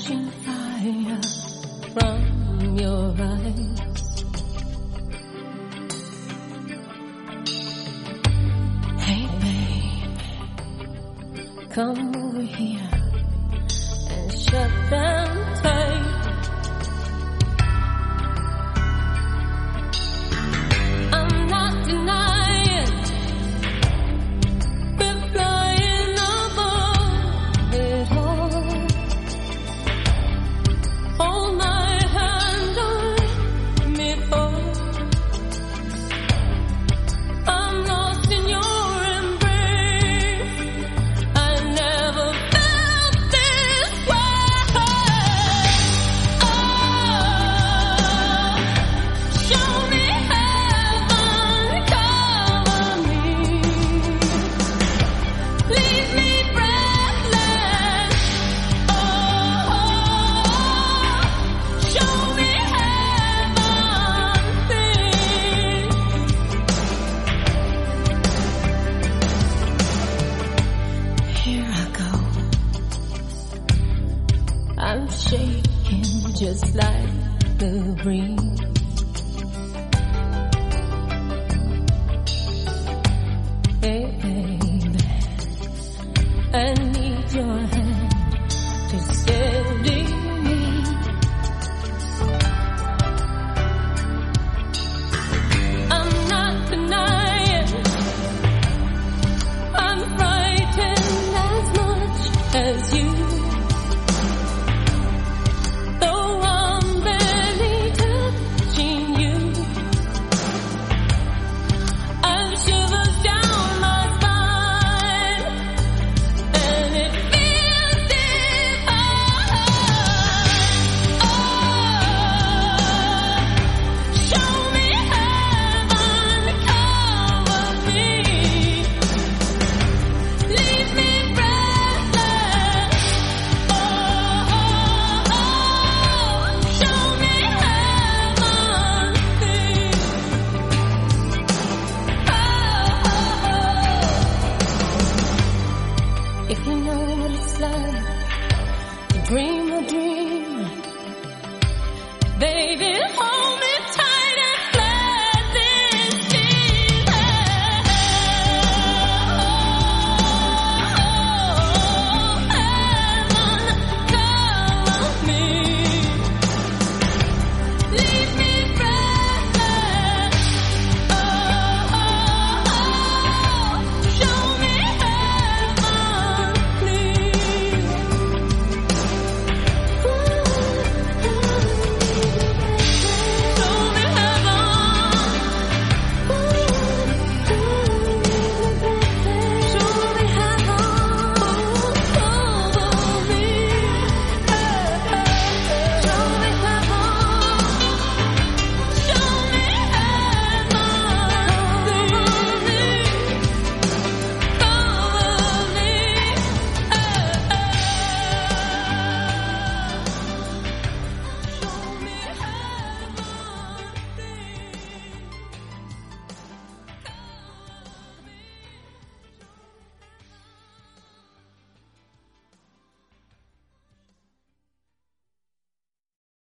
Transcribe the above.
catching fire from your eyes. Hey, babe, come over here and shut down. here I go. I'm shaking just like the breeze. Hey, baby, I need your hand to steady because you dream a dream.